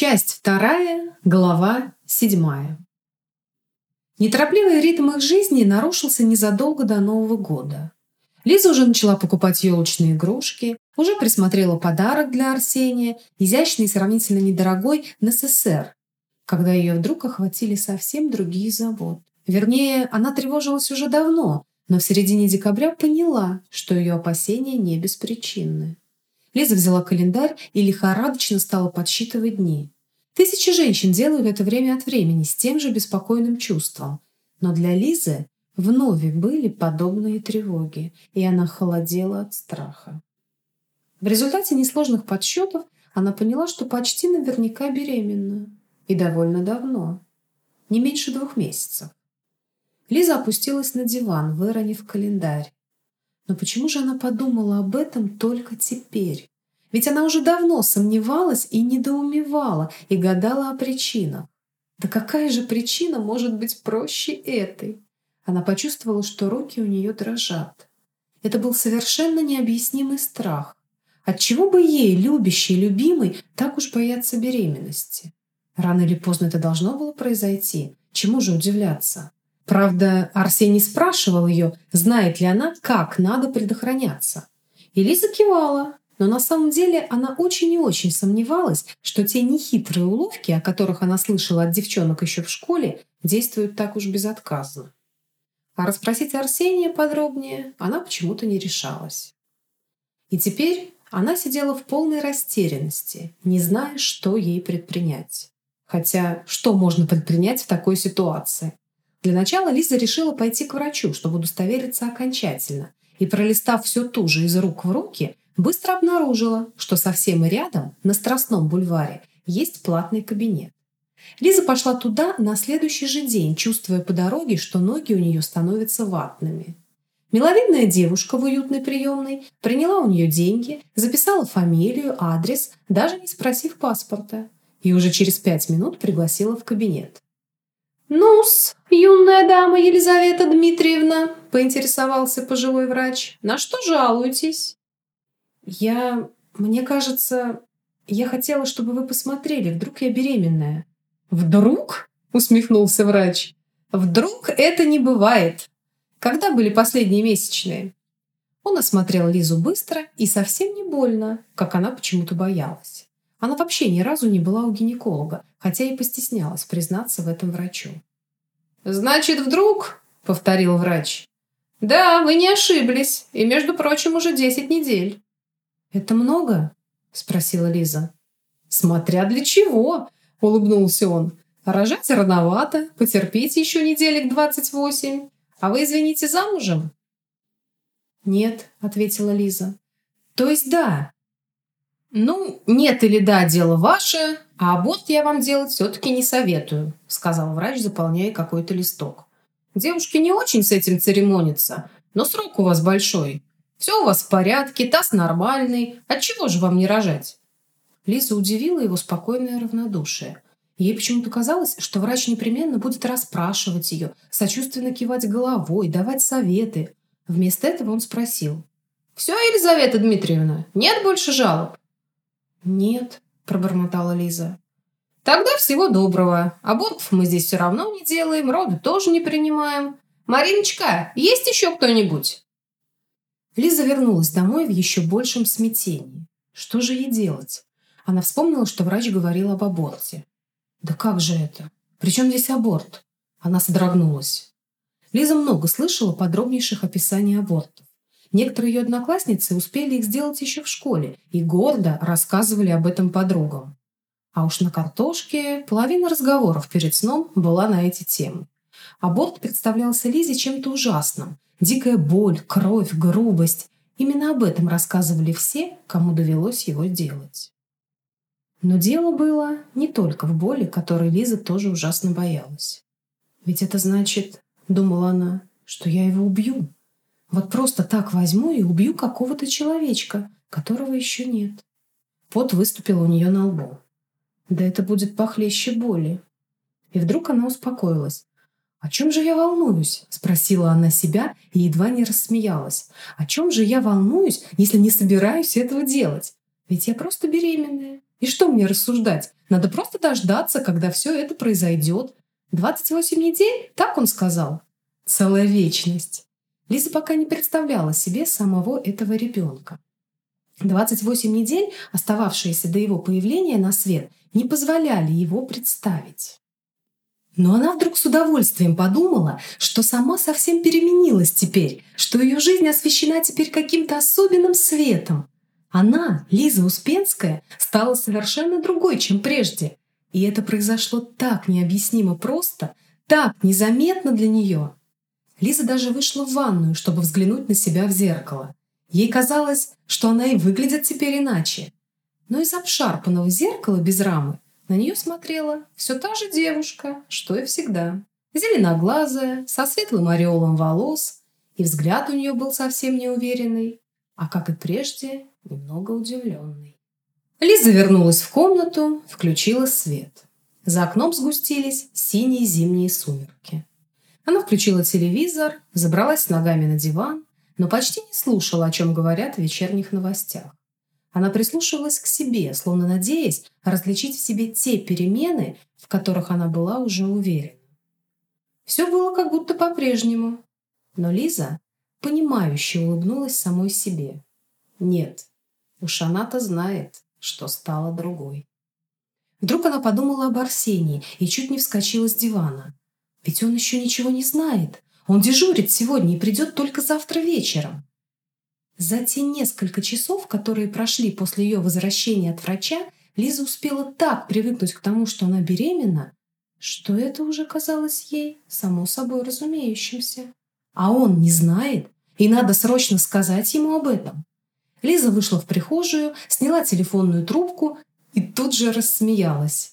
Часть вторая, глава седьмая. Неторопливый ритм их жизни нарушился незадолго до Нового года. Лиза уже начала покупать елочные игрушки, уже присмотрела подарок для Арсения, изящный и сравнительно недорогой НССР, когда ее вдруг охватили совсем другие заботы. Вернее, она тревожилась уже давно, но в середине декабря поняла, что ее опасения не беспричинны. Лиза взяла календарь и лихорадочно стала подсчитывать дни. Тысячи женщин делают это время от времени с тем же беспокойным чувством. Но для Лизы вновь были подобные тревоги, и она холодела от страха. В результате несложных подсчетов она поняла, что почти наверняка беременна. И довольно давно. Не меньше двух месяцев. Лиза опустилась на диван, выронив календарь. Но почему же она подумала об этом только теперь? Ведь она уже давно сомневалась и недоумевала, и гадала о причинах. Да какая же причина может быть проще этой? Она почувствовала, что руки у нее дрожат. Это был совершенно необъяснимый страх. Отчего бы ей, любящей, любимой, так уж бояться беременности? Рано или поздно это должно было произойти. Чему же удивляться? Правда, Арсений спрашивал ее, знает ли она, как надо предохраняться. И Лиза кивала, но на самом деле она очень и очень сомневалась, что те нехитрые уловки, о которых она слышала от девчонок еще в школе, действуют так уж безотказно. А расспросить Арсения подробнее она почему-то не решалась. И теперь она сидела в полной растерянности, не зная, что ей предпринять. Хотя, что можно предпринять в такой ситуации? Для начала Лиза решила пойти к врачу, чтобы удостовериться окончательно. И пролистав все ту же из рук в руки, быстро обнаружила, что совсем рядом, на Страстном бульваре, есть платный кабинет. Лиза пошла туда на следующий же день, чувствуя по дороге, что ноги у нее становятся ватными. Миловидная девушка в уютной приемной приняла у нее деньги, записала фамилию, адрес, даже не спросив паспорта, и уже через пять минут пригласила в кабинет. «Ну-с, юная дама Елизавета Дмитриевна», — поинтересовался пожилой врач, — «на что жалуетесь?» «Я... мне кажется, я хотела, чтобы вы посмотрели, вдруг я беременная». «Вдруг?» — усмехнулся врач. «Вдруг это не бывает. Когда были последние месячные?» Он осмотрел Лизу быстро и совсем не больно, как она почему-то боялась. Она вообще ни разу не была у гинеколога, хотя и постеснялась признаться в этом врачу. «Значит, вдруг?» — повторил врач. «Да, вы не ошиблись, и, между прочим, уже десять недель». «Это много?» — спросила Лиза. «Смотря для чего!» — улыбнулся он. «Рожать рановато, потерпите еще неделек двадцать восемь. А вы, извините, замужем?» «Нет», — ответила Лиза. «То есть да, «Ну, нет или да, дело ваше, а аборт я вам делать все-таки не советую», сказал врач, заполняя какой-то листок. «Девушки не очень с этим церемонятся, но срок у вас большой. Все у вас в порядке, таз нормальный. Отчего же вам не рожать?» Лиза удивила его спокойное равнодушие. Ей почему-то казалось, что врач непременно будет расспрашивать ее, сочувственно кивать головой, давать советы. Вместо этого он спросил. «Все, Елизавета Дмитриевна, нет больше жалоб?» «Нет», – пробормотала Лиза. «Тогда всего доброго. Абортов мы здесь все равно не делаем, роды тоже не принимаем. Мариночка, есть еще кто-нибудь?» Лиза вернулась домой в еще большем смятении. Что же ей делать? Она вспомнила, что врач говорил об аборте. «Да как же это? Причем здесь аборт?» Она содрогнулась. Лиза много слышала подробнейших описаний абортов. Некоторые ее одноклассницы успели их сделать еще в школе и гордо рассказывали об этом подругам. А уж на картошке половина разговоров перед сном была на эти темы. Аборт представлялся Лизе чем-то ужасным. Дикая боль, кровь, грубость. Именно об этом рассказывали все, кому довелось его делать. Но дело было не только в боли, которой Лиза тоже ужасно боялась. «Ведь это значит, — думала она, — что я его убью. Вот просто так возьму и убью какого-то человечка, которого еще нет. Пот выступил у нее на лбу. Да это будет похлеще боли. И вдруг она успокоилась. «О чем же я волнуюсь?» – спросила она себя и едва не рассмеялась. «О чем же я волнуюсь, если не собираюсь этого делать? Ведь я просто беременная. И что мне рассуждать? Надо просто дождаться, когда все это произойдет. 28 недель? Так он сказал. Целая вечность. Лиза пока не представляла себе самого этого ребенка. 28 недель, остававшиеся до его появления на свет, не позволяли его представить. Но она вдруг с удовольствием подумала, что сама совсем переменилась теперь, что ее жизнь освещена теперь каким-то особенным светом. Она, Лиза Успенская, стала совершенно другой, чем прежде. И это произошло так необъяснимо просто, так незаметно для нее. Лиза даже вышла в ванную, чтобы взглянуть на себя в зеркало. Ей казалось, что она и выглядит теперь иначе. Но из обшарпанного зеркала без рамы на нее смотрела все та же девушка, что и всегда. Зеленоглазая, со светлым ореолом волос, и взгляд у нее был совсем неуверенный, а, как и прежде, немного удивленный. Лиза вернулась в комнату, включила свет. За окном сгустились синие зимние сумерки. Она включила телевизор, забралась ногами на диван, но почти не слушала, о чем говорят в вечерних новостях. Она прислушивалась к себе, словно надеясь различить в себе те перемены, в которых она была уже уверена. Все было как будто по-прежнему. Но Лиза, понимающе улыбнулась самой себе. Нет, уж она-то знает, что стала другой. Вдруг она подумала об Арсении и чуть не вскочила с дивана. Ведь он еще ничего не знает. Он дежурит сегодня и придет только завтра вечером. За те несколько часов, которые прошли после ее возвращения от врача, Лиза успела так привыкнуть к тому, что она беременна, что это уже казалось ей само собой разумеющимся. А он не знает, и надо срочно сказать ему об этом. Лиза вышла в прихожую, сняла телефонную трубку и тут же рассмеялась.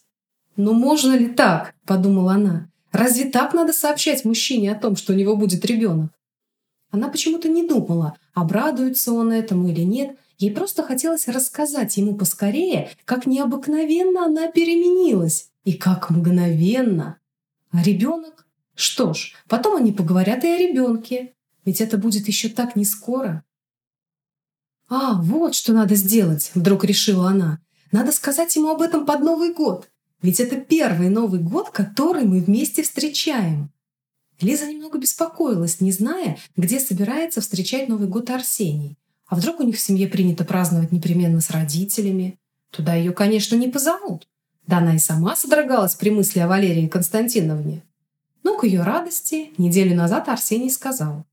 «Ну можно ли так?» – подумала она. «Разве так надо сообщать мужчине о том, что у него будет ребенок?» Она почему-то не думала, обрадуется он этому или нет. Ей просто хотелось рассказать ему поскорее, как необыкновенно она переменилась. И как мгновенно. А ребенок? Что ж, потом они поговорят и о ребенке. Ведь это будет еще так не скоро. «А, вот что надо сделать», — вдруг решила она. «Надо сказать ему об этом под Новый год. Ведь это первый Новый год, который мы вместе встречаем. Лиза немного беспокоилась, не зная, где собирается встречать Новый год Арсений. А вдруг у них в семье принято праздновать непременно с родителями? Туда ее, конечно, не позовут. Да она и сама содрогалась при мысли о Валерии Константиновне. Но к ее радости неделю назад Арсений сказал.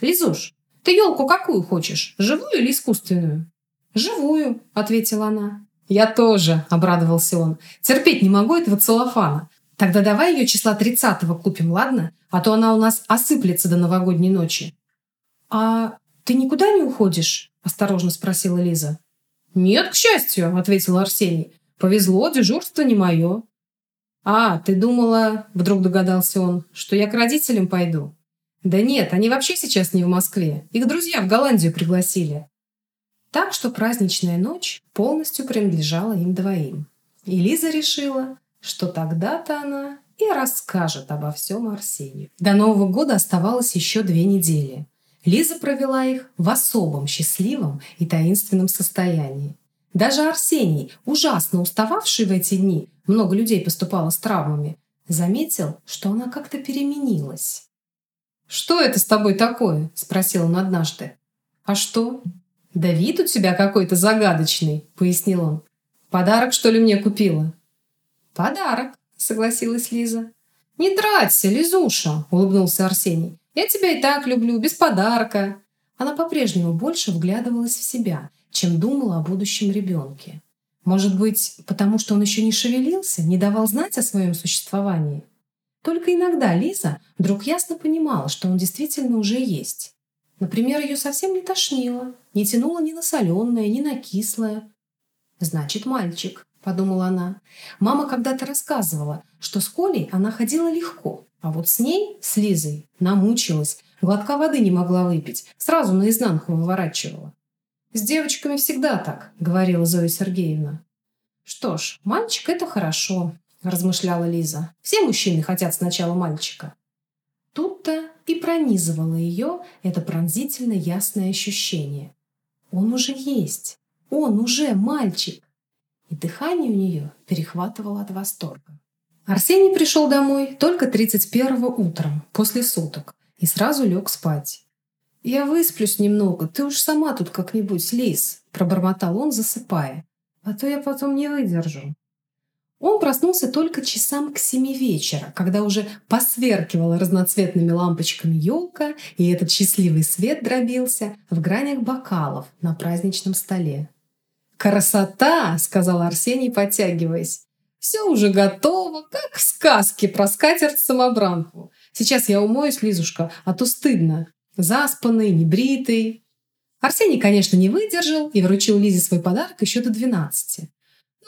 «Лизуш, ты елку какую хочешь, живую или искусственную?» «Живую», — ответила она. «Я тоже», — обрадовался он. «Терпеть не могу этого целлофана. Тогда давай ее числа 30-го купим, ладно? А то она у нас осыплется до новогодней ночи. А ты никуда не уходишь? Осторожно спросила Лиза. Нет, к счастью, ответил Арсений. Повезло, дежурство не мое. А, ты думала, вдруг догадался он, что я к родителям пойду? Да нет, они вообще сейчас не в Москве. Их друзья в Голландию пригласили. Так что праздничная ночь полностью принадлежала им двоим. И Лиза решила, что тогда-то она и расскажет обо всем Арсению. До Нового года оставалось еще две недели. Лиза провела их в особом счастливом и таинственном состоянии. Даже Арсений, ужасно устававший в эти дни, много людей поступало с травмами, заметил, что она как-то переменилась. «Что это с тобой такое?» – спросил он однажды. «А что?» «Да вид у тебя какой-то загадочный», – пояснил он. «Подарок, что ли, мне купила?» «Подарок», — согласилась Лиза. «Не траться, Лизуша», — улыбнулся Арсений. «Я тебя и так люблю, без подарка». Она по-прежнему больше вглядывалась в себя, чем думала о будущем ребенке. Может быть, потому что он еще не шевелился, не давал знать о своем существовании? Только иногда Лиза вдруг ясно понимала, что он действительно уже есть. Например, ее совсем не тошнило, не тянуло ни на соленое, ни на кислое. Значит, мальчик подумала она. Мама когда-то рассказывала, что с Колей она ходила легко, а вот с ней, с Лизой, намучилась, глотка воды не могла выпить, сразу наизнанку выворачивала. «С девочками всегда так», — говорила Зоя Сергеевна. «Что ж, мальчик — это хорошо», — размышляла Лиза. «Все мужчины хотят сначала мальчика». Тут-то и пронизывало ее это пронзительно ясное ощущение. Он уже есть. Он уже мальчик. и дыхание у нее перехватывало от восторга. Арсений пришел домой только 31-го утром, после суток, и сразу лег спать. «Я высплюсь немного, ты уж сама тут как-нибудь, Лис», – пробормотал он, засыпая. «А то я потом не выдержу». Он проснулся только часам к семи вечера, когда уже посверкивала разноцветными лампочками елка, и этот счастливый свет дробился в гранях бокалов на праздничном столе. «Красота!» — сказал Арсений, подтягиваясь. «Все уже готово, как в сказке про скатерть-самобранку. Сейчас я умоюсь, Лизушка, а то стыдно. Заспанный, небритый». Арсений, конечно, не выдержал и вручил Лизе свой подарок еще до двенадцати.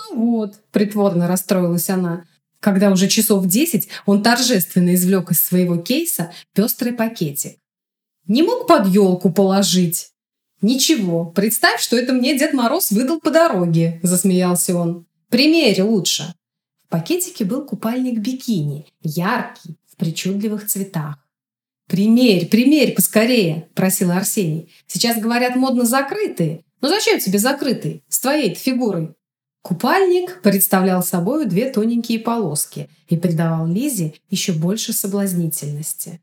«Ну вот», — притворно расстроилась она, когда уже часов десять он торжественно извлек из своего кейса пестрый пакетик. «Не мог под елку положить?» «Ничего, представь, что это мне Дед Мороз выдал по дороге», – засмеялся он. «Примерь лучше». В пакетике был купальник бикини, яркий, в причудливых цветах. «Примерь, примерь поскорее!» – просил Арсений. «Сейчас, говорят, модно закрытые. Но зачем тебе закрытый? С твоей-то фигурой?» Купальник представлял собой две тоненькие полоски и придавал Лизе еще больше соблазнительности.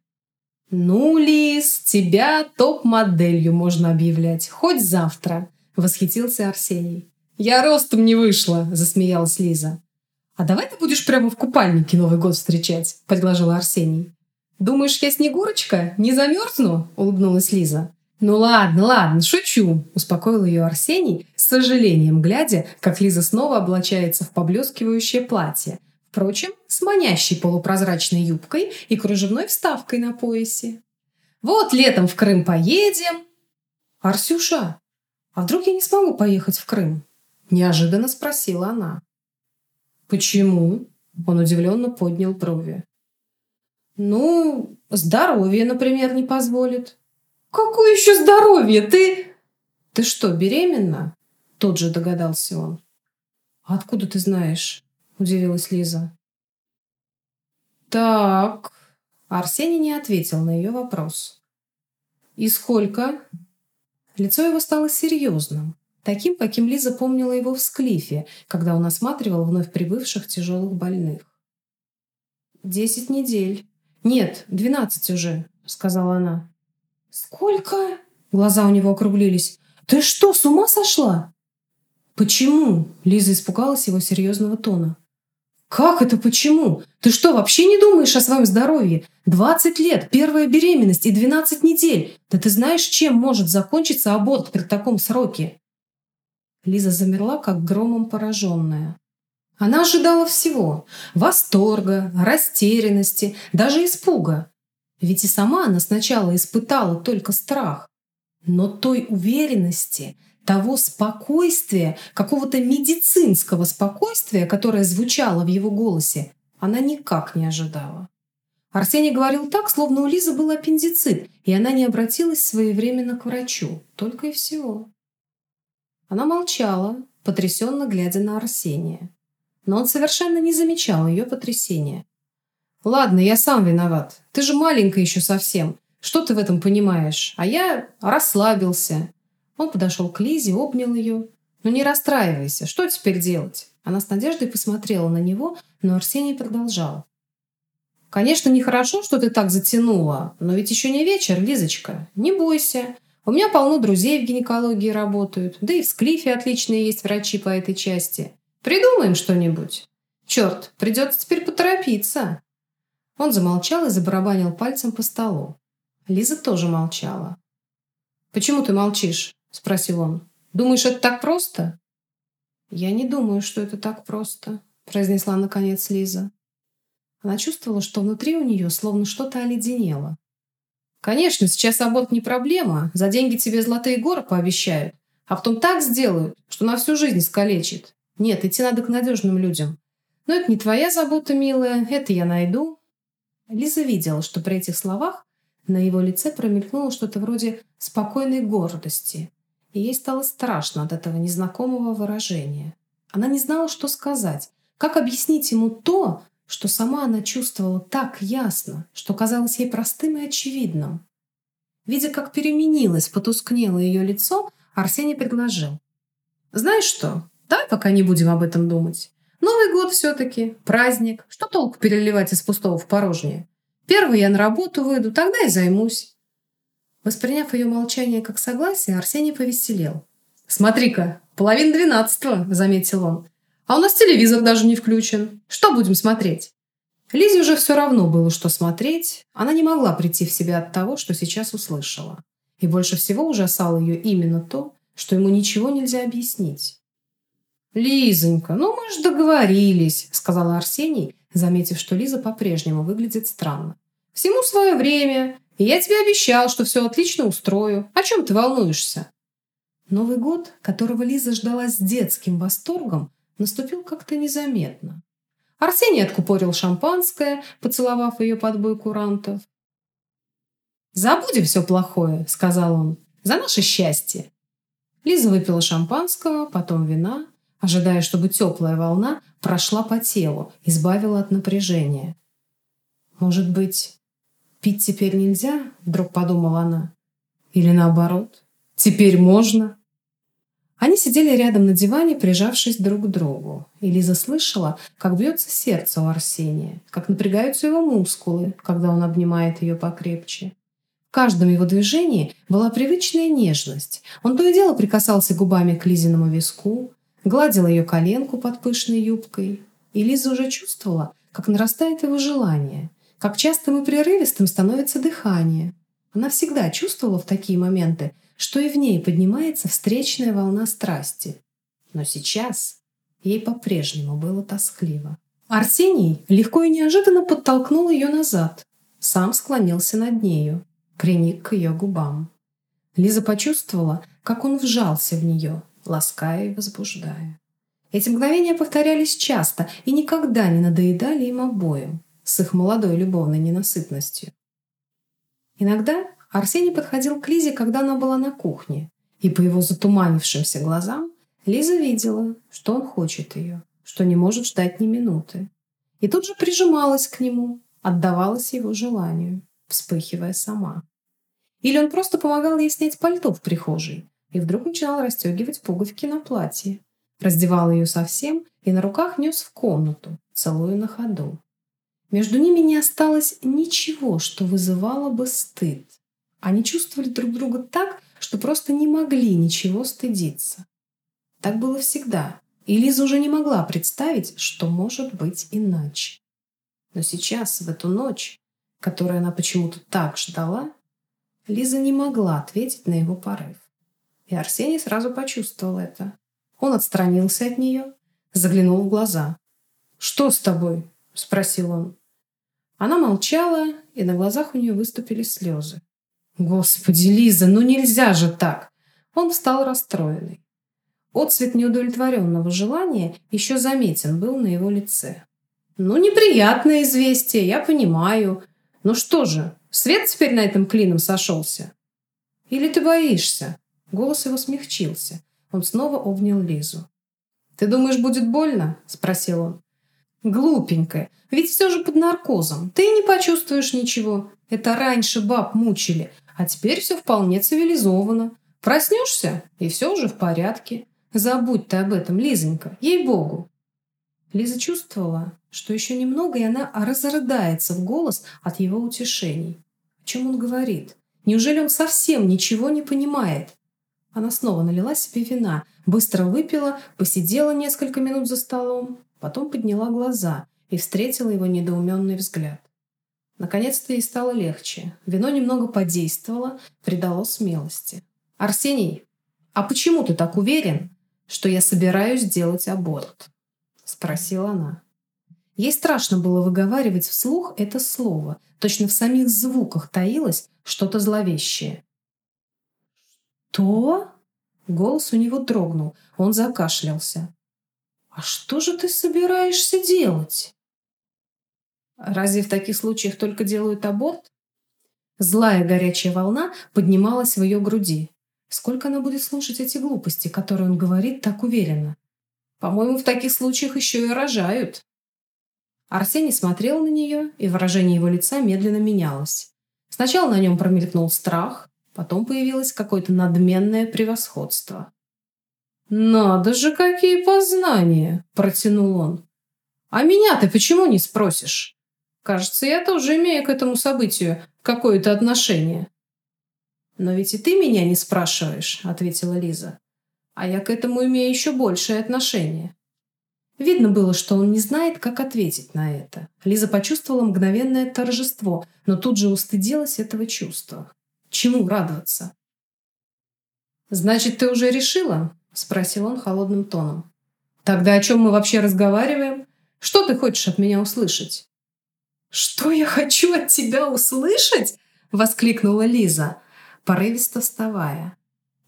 «Ну, Лиз, тебя топ-моделью можно объявлять, хоть завтра», – восхитился Арсений. «Я ростом не вышла», – засмеялась Лиза. «А давай ты будешь прямо в купальнике Новый год встречать», – предложил Арсений. «Думаешь, я Снегурочка? Не замерзну?» – улыбнулась Лиза. «Ну ладно, ладно, шучу», – успокоил ее Арсений, сожалением глядя, как Лиза снова облачается в поблескивающее платье. Впрочем, с манящей полупрозрачной юбкой и кружевной вставкой на поясе. «Вот летом в Крым поедем». «Арсюша, а вдруг я не смогу поехать в Крым?» – неожиданно спросила она. «Почему?» – он удивленно поднял брови. «Ну, здоровье, например, не позволит». «Какое еще здоровье? Ты...» «Ты что, беременна?» Тут же догадался он. «Откуда ты знаешь?» – удивилась Лиза. «Так...» Арсений не ответил на ее вопрос. «И сколько?» Лицо его стало серьезным, таким, каким Лиза помнила его в Склифе, когда он осматривал вновь прибывших тяжелых больных. «Десять недель. Нет, двенадцать уже», — сказала она. «Сколько?» Глаза у него округлились. «Ты что, с ума сошла?» «Почему?» Лиза испугалась его серьезного тона. «Как это почему? Ты что, вообще не думаешь о своем здоровье? 20 лет, первая беременность и 12 недель. Да ты знаешь, чем может закончиться аборт при таком сроке?» Лиза замерла, как громом пораженная. Она ожидала всего – восторга, растерянности, даже испуга. Ведь и сама она сначала испытала только страх. Но той уверенности, того спокойствия, какого-то медицинского спокойствия, которое звучало в его голосе, она никак не ожидала. Арсений говорил так, словно у Лизы был аппендицит, и она не обратилась своевременно к врачу. Только и всего. Она молчала, потрясенно глядя на Арсения. Но он совершенно не замечал ее потрясения. «Ладно, я сам виноват. Ты же маленькая еще совсем. Что ты в этом понимаешь? А я расслабился». Он подошел к Лизе, обнял ее. «Ну не расстраивайся. Что теперь делать?» Она с надеждой посмотрела на него, но Арсений продолжал. «Конечно, нехорошо, что ты так затянула, но ведь еще не вечер, Лизочка. Не бойся. У меня полно друзей в гинекологии работают, да и в Склифе отличные есть врачи по этой части. Придумаем что-нибудь. Черт, придется теперь поторопиться». Он замолчал и забарабанил пальцем по столу. Лиза тоже молчала. «Почему ты молчишь?» – спросил он. «Думаешь, это так просто?» «Я не думаю, что это так просто», – произнесла наконец Лиза. Она чувствовала, что внутри у нее словно что-то оледенело. «Конечно, сейчас аборт не проблема. За деньги тебе золотые горы пообещают. А потом так сделают, что на всю жизнь искалечит. Нет, идти надо к надежным людям. Но это не твоя забота, милая. Это я найду. Лиза видела, что при этих словах на его лице промелькнуло что-то вроде спокойной гордости, и ей стало страшно от этого незнакомого выражения. Она не знала, что сказать, как объяснить ему то, что сама она чувствовала так ясно, что казалось ей простым и очевидным. Видя, как переменилось, потускнело ее лицо, Арсений предложил. «Знаешь что? Давай пока не будем об этом думать. Новый год все-таки, праздник. Что толку переливать из пустого в порожнее? Первый я на работу выйду, тогда и займусь. Восприняв ее молчание как согласие, Арсений повеселел. «Смотри-ка, половина двенадцатого», — заметил он. «А у нас телевизор даже не включен. Что будем смотреть?» Лизе уже все равно было, что смотреть. Она не могла прийти в себя от того, что сейчас услышала. И больше всего ужасало ее именно то, что ему ничего нельзя объяснить. «Лизонька, ну мы же договорились», — сказала Арсений, заметив, что Лиза по-прежнему выглядит странно. «Всему свое время, я тебе обещал, что все отлично устрою. О чем ты волнуешься?» Новый год, которого Лиза ждала с детским восторгом, наступил как-то незаметно. Арсений откупорил шампанское, поцеловав ее под бой курантов. «Забудем все плохое», — сказал он, — «за наше счастье». Лиза выпила шампанского, потом вина, ожидая, чтобы теплая волна прошла по телу, избавила от напряжения. «Может быть, пить теперь нельзя?» — вдруг подумала она. «Или наоборот, теперь можно?» Они сидели рядом на диване, прижавшись друг к другу. И Лиза слышала, как бьется сердце у Арсения, как напрягаются его мускулы, когда он обнимает ее покрепче. В каждом его движении была привычная нежность. Он то и дело прикасался губами к Лизиному виску, гладил ее коленку под пышной юбкой. И Лиза уже чувствовала, как нарастает его желание, как частым и прерывистым становится дыхание. Она всегда чувствовала в такие моменты, что и в ней поднимается встречная волна страсти. Но сейчас ей по-прежнему было тоскливо. Арсений легко и неожиданно подтолкнул ее назад, сам склонился над нею, приник к ее губам. Лиза почувствовала, как он вжался в нее, лаская и возбуждая. Эти мгновения повторялись часто и никогда не надоедали им обоим с их молодой любовной ненасытностью. Иногда Арсений подходил к Лизе, когда она была на кухне, и по его затуманившимся глазам Лиза видела, что он хочет ее, что не может ждать ни минуты. И тут же прижималась к нему, отдавалась его желанию, вспыхивая сама. Или он просто помогал ей снять пальто в прихожей и вдруг начинал расстегивать пуговки на платье, раздевал ее совсем и на руках нес в комнату, целуя на ходу. Между ними не осталось ничего, что вызывало бы стыд. Они чувствовали друг друга так, что просто не могли ничего стыдиться. Так было всегда, и Лиза уже не могла представить, что может быть иначе. Но сейчас, в эту ночь, которую она почему-то так ждала, Лиза не могла ответить на его порыв. И Арсений сразу почувствовал это. Он отстранился от нее, заглянул в глаза. «Что с тобой?» – спросил он. Она молчала, и на глазах у нее выступили слезы. Господи, Лиза, ну нельзя же так! Он встал расстроенный. Отцвет неудовлетворенного желания еще заметен был на его лице. «Ну, неприятное известие, я понимаю. Ну что же, свет теперь на этом клином сошелся? Или ты боишься?» Голос его смягчился. Он снова обнял Лизу. «Ты думаешь, будет больно?» – спросил он. «Глупенькая, ведь все же под наркозом. Ты не почувствуешь ничего. Это раньше баб мучили, а теперь все вполне цивилизовано. Проснешься, и все уже в порядке. Забудь ты об этом, Лизонька, ей-богу. Лиза чувствовала, что еще немного, и она разрыдается в голос от его утешений. О чем он говорит? Неужели он совсем ничего не понимает? Она снова налила себе вина, быстро выпила, посидела несколько минут за столом, потом подняла глаза и встретила его недоуменный взгляд. Наконец-то ей стало легче. Вино немного подействовало, придало смелости. «Арсений, а почему ты так уверен, что я собираюсь делать аборт?» Спросила она. Ей страшно было выговаривать вслух это слово. Точно в самих звуках таилось что-то зловещее. «Что?» Голос у него дрогнул. Он закашлялся. «А что же ты собираешься делать?» Разве в таких случаях только делают аборт? Злая горячая волна поднималась в ее груди. Сколько она будет слушать эти глупости, которые он говорит так уверенно? По-моему, в таких случаях еще и рожают. Арсений смотрел на нее, и выражение его лица медленно менялось. Сначала на нем промелькнул страх, потом появилось какое-то надменное превосходство. «Надо же, какие познания!» – протянул он. «А меня ты почему не спросишь? Кажется, я тоже имею к этому событию какое-то отношение». «Но ведь и ты меня не спрашиваешь», – ответила Лиза. «А я к этому имею еще большее отношение». Видно было, что он не знает, как ответить на это. Лиза почувствовала мгновенное торжество, но тут же устыдилась этого чувства. Чему радоваться? «Значит, ты уже решила?» – спросил он холодным тоном. «Тогда о чем мы вообще разговариваем? Что ты хочешь от меня услышать?» «Что я хочу от тебя услышать?» – воскликнула Лиза, порывисто вставая.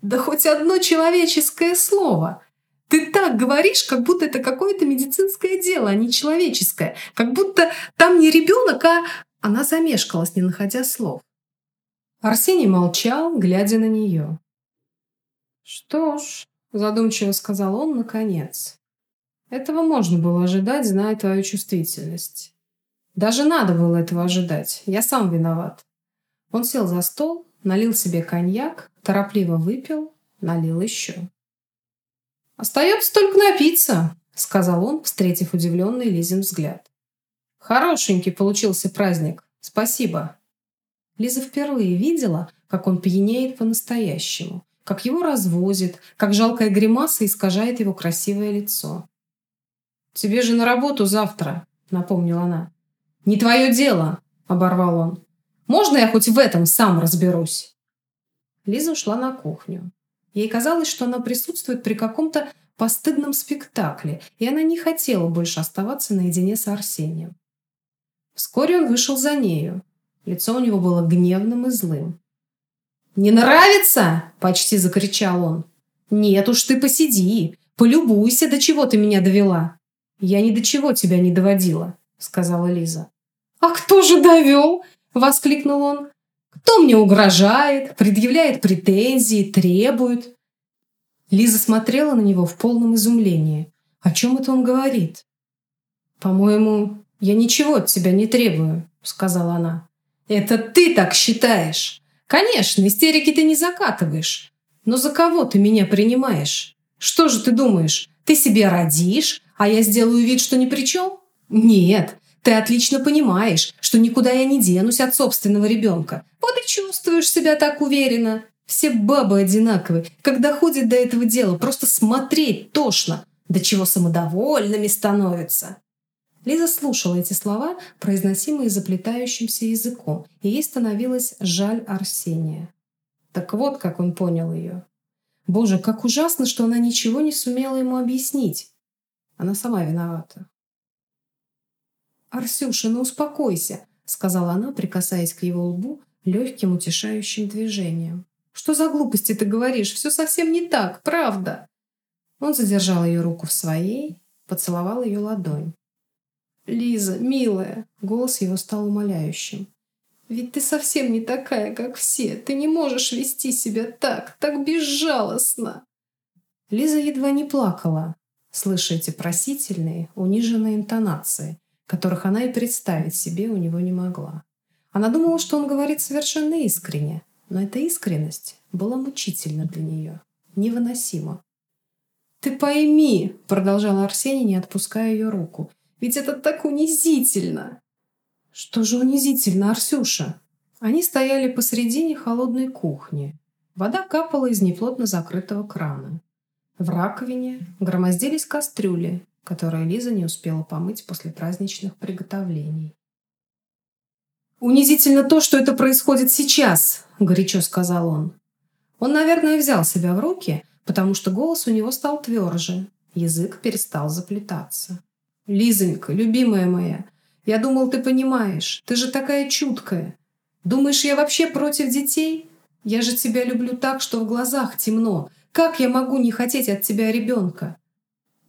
«Да хоть одно человеческое слово!» Ты так говоришь, как будто это какое-то медицинское дело, а не человеческое. Как будто там не ребенок, а... Она замешкалась, не находя слов. Арсений молчал, глядя на нее. «Что ж», — задумчиво сказал он наконец, — «этого можно было ожидать, зная твою чувствительность. Даже надо было этого ожидать. Я сам виноват». Он сел за стол, налил себе коньяк, торопливо выпил, налил еще. «Остается только напиться», — сказал он, встретив удивленный Лизин взгляд. «Хорошенький получился праздник. Спасибо». Лиза впервые видела, как он пьянеет по-настоящему, как его развозит, как жалкая гримаса искажает его красивое лицо. «Тебе же на работу завтра», — напомнила она. «Не твое дело», — оборвал он. «Можно я хоть в этом сам разберусь?» Лиза ушла на кухню. Ей казалось, что она присутствует при каком-то постыдном спектакле, и она не хотела больше оставаться наедине с Арсением. Вскоре он вышел за нею. Лицо у него было гневным и злым. «Не нравится?» – почти закричал он. «Нет уж, ты посиди, полюбуйся, до чего ты меня довела». «Я ни до чего тебя не доводила», – сказала Лиза. «А кто же довел?» – воскликнул он. Кто мне угрожает, предъявляет претензии, требует? Лиза смотрела на него в полном изумлении. О чем это он говорит? «По-моему, я ничего от тебя не требую», — сказала она. «Это ты так считаешь. Конечно, истерики ты не закатываешь. Но за кого ты меня принимаешь? Что же ты думаешь, ты себе родишь, а я сделаю вид, что ни при чем? Нет, ты отлично понимаешь, что никуда я не денусь от собственного ребенка. Вот и чувствуешь себя так уверенно. Все бабы одинаковые. Когда ходит до этого дела, просто смотреть тошно. До чего самодовольными становятся. Лиза слушала эти слова, произносимые заплетающимся языком, и ей становилось жаль Арсения. Так вот, как он понял ее. Боже, как ужасно, что она ничего не сумела ему объяснить. Она сама виновата. «Арсюша, ну успокойся», — сказала она, прикасаясь к его лбу легким утешающим движением. «Что за глупости ты говоришь? Все совсем не так, правда!» Он задержал ее руку в своей, поцеловал ее ладонь. «Лиза, милая!» — голос его стал умоляющим. «Ведь ты совсем не такая, как все. Ты не можешь вести себя так, так безжалостно!» Лиза едва не плакала, слыша эти просительные, униженные интонации — которых она и представить себе у него не могла. Она думала, что он говорит совершенно искренне, но эта искренность была мучительна для нее, невыносима. «Ты пойми», — продолжал Арсений, не отпуская ее руку, «ведь это так унизительно!» «Что же унизительно, Арсюша?» Они стояли посредине холодной кухни. Вода капала из неплотно закрытого крана. В раковине громоздились кастрюли, которое Лиза не успела помыть после праздничных приготовлений. «Унизительно то, что это происходит сейчас», — горячо сказал он. Он, наверное, взял себя в руки, потому что голос у него стал тверже, язык перестал заплетаться. «Лизонька, любимая моя, я думал, ты понимаешь, ты же такая чуткая. Думаешь, я вообще против детей? Я же тебя люблю так, что в глазах темно. Как я могу не хотеть от тебя ребенка?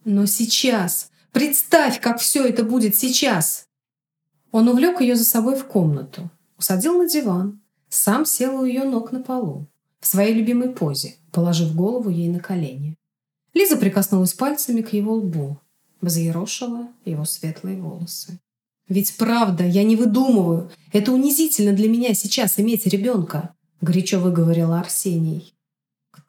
Но сейчас, представь, как все это будет сейчас. Он увлек ее за собой в комнату, усадил на диван, сам сел у ее ног на полу, в своей любимой позе, положив голову ей на колени. Лиза прикоснулась пальцами к его лбу, взъерошила его светлые волосы. «Ведь правда, я не выдумываю. Это унизительно для меня сейчас иметь ребенка», — горячо выговорила Арсений.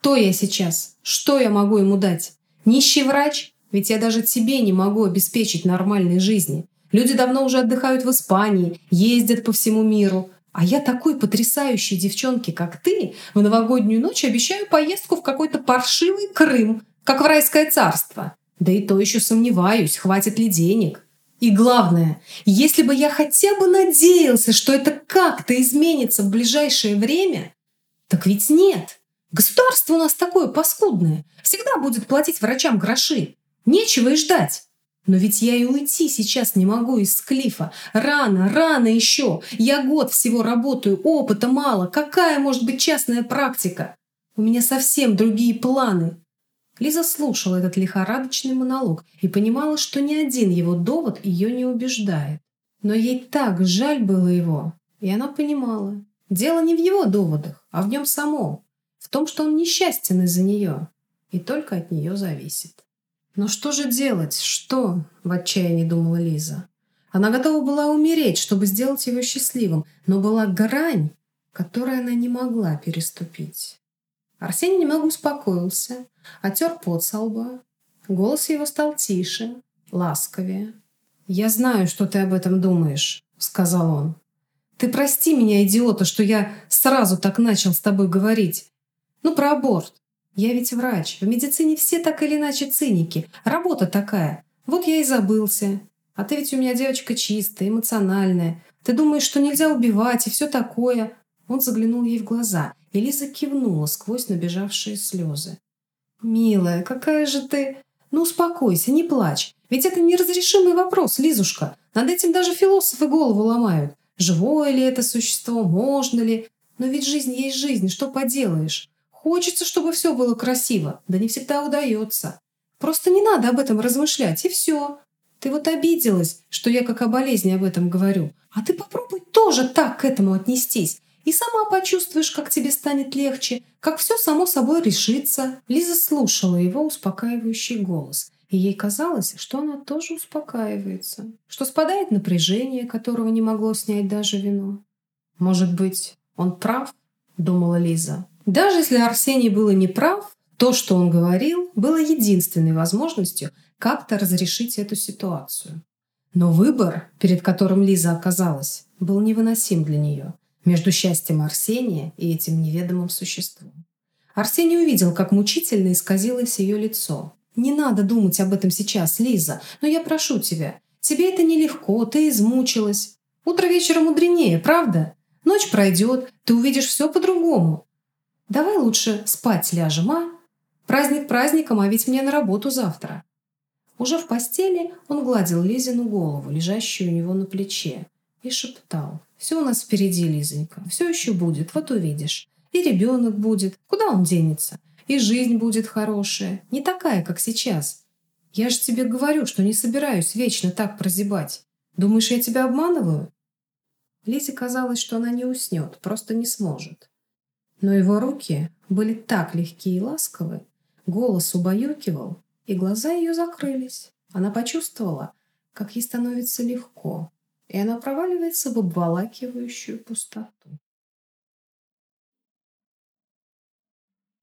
Кто я сейчас? Что я могу ему дать? Нищий врач? Ведь я даже тебе не могу обеспечить нормальной жизни. Люди давно уже отдыхают в Испании, ездят по всему миру. А я такой потрясающей девчонке, как ты, в новогоднюю ночь обещаю поездку в какой-то паршивый Крым, как в райское царство. Да и то еще сомневаюсь, хватит ли денег. И главное, если бы я хотя бы надеялся, что это как-то изменится в ближайшее время, так ведь нет. Государство у нас такое паскудное. Всегда будет платить врачам гроши. Нечего и ждать. Но ведь я и уйти сейчас не могу из Склифа. Рано, рано еще. Я год всего работаю, опыта мало. Какая может быть частная практика? У меня совсем другие планы. Лиза слушала этот лихорадочный монолог и понимала, что ни один его довод ее не убеждает. Но ей так жаль было его, и она понимала. Дело не в его доводах, а в нем самом. В том, что он несчастен из-за нее и только от нее зависит. Но что же делать? Что? В отчаянии думала Лиза. Она готова была умереть, чтобы сделать его счастливым, но была грань, которую она не могла переступить. Арсений немного успокоился, отер пот со лба. Голос его стал тише, ласковее. «Я знаю, что ты об этом думаешь», — сказал он. «Ты прости меня, идиота, что я сразу так начал с тобой говорить. Ну, про аборт. Я ведь врач. В медицине все так или иначе циники. Работа такая. Вот я и забылся. А ты ведь у меня девочка чистая, эмоциональная. Ты думаешь, что нельзя убивать и все такое. Он заглянул ей в глаза, и Лиза кивнула сквозь набежавшие слезы. «Милая, какая же ты...» «Ну успокойся, не плачь. Ведь это неразрешимый вопрос, Лизушка. Над этим даже философы голову ломают. Живое ли это существо, можно ли? Но ведь жизнь есть жизнь, что поделаешь? Хочется, чтобы все было красиво, да не всегда удается. Просто не надо об этом размышлять, и все. Ты вот обиделась, что я как о болезни об этом говорю. А ты попробуй тоже так к этому отнестись. И сама почувствуешь, как тебе станет легче, как все само собой решится. Лиза слушала его успокаивающий голос. И ей казалось, что она тоже успокаивается, что спадает напряжение, которого не могло снять даже вино. «Может быть, он прав?» – думала Лиза. Даже если Арсений был и неправ, то, что он говорил, было единственной возможностью как-то разрешить эту ситуацию. Но выбор, перед которым Лиза оказалась, был невыносим для нее между счастьем Арсения и этим неведомым существом. Арсений увидел, как мучительно исказилось ее лицо. «Не надо думать об этом сейчас, Лиза, но я прошу тебя. Тебе это нелегко, ты измучилась. Утро вечера мудренее, правда? Ночь пройдет, ты увидишь все по-другому. Давай лучше спать ляжем, а? Праздник праздником, а ведь мне на работу завтра». Уже в постели он гладил Лизину голову, лежащую у него на плече, и шептал. Все у нас впереди, Лизонька. Все еще будет, вот увидишь. И ребенок будет. Куда он денется? И жизнь будет хорошая. Не такая, как сейчас. Я же тебе говорю, что не собираюсь вечно так прозябать. Думаешь, я тебя обманываю?» Лизе казалось, что она не уснет, просто не сможет. Но его руки были так легкие и ласковы, голос убаюкивал, и глаза ее закрылись. Она почувствовала, как ей становится легко, и она проваливается в обволакивающую пустоту.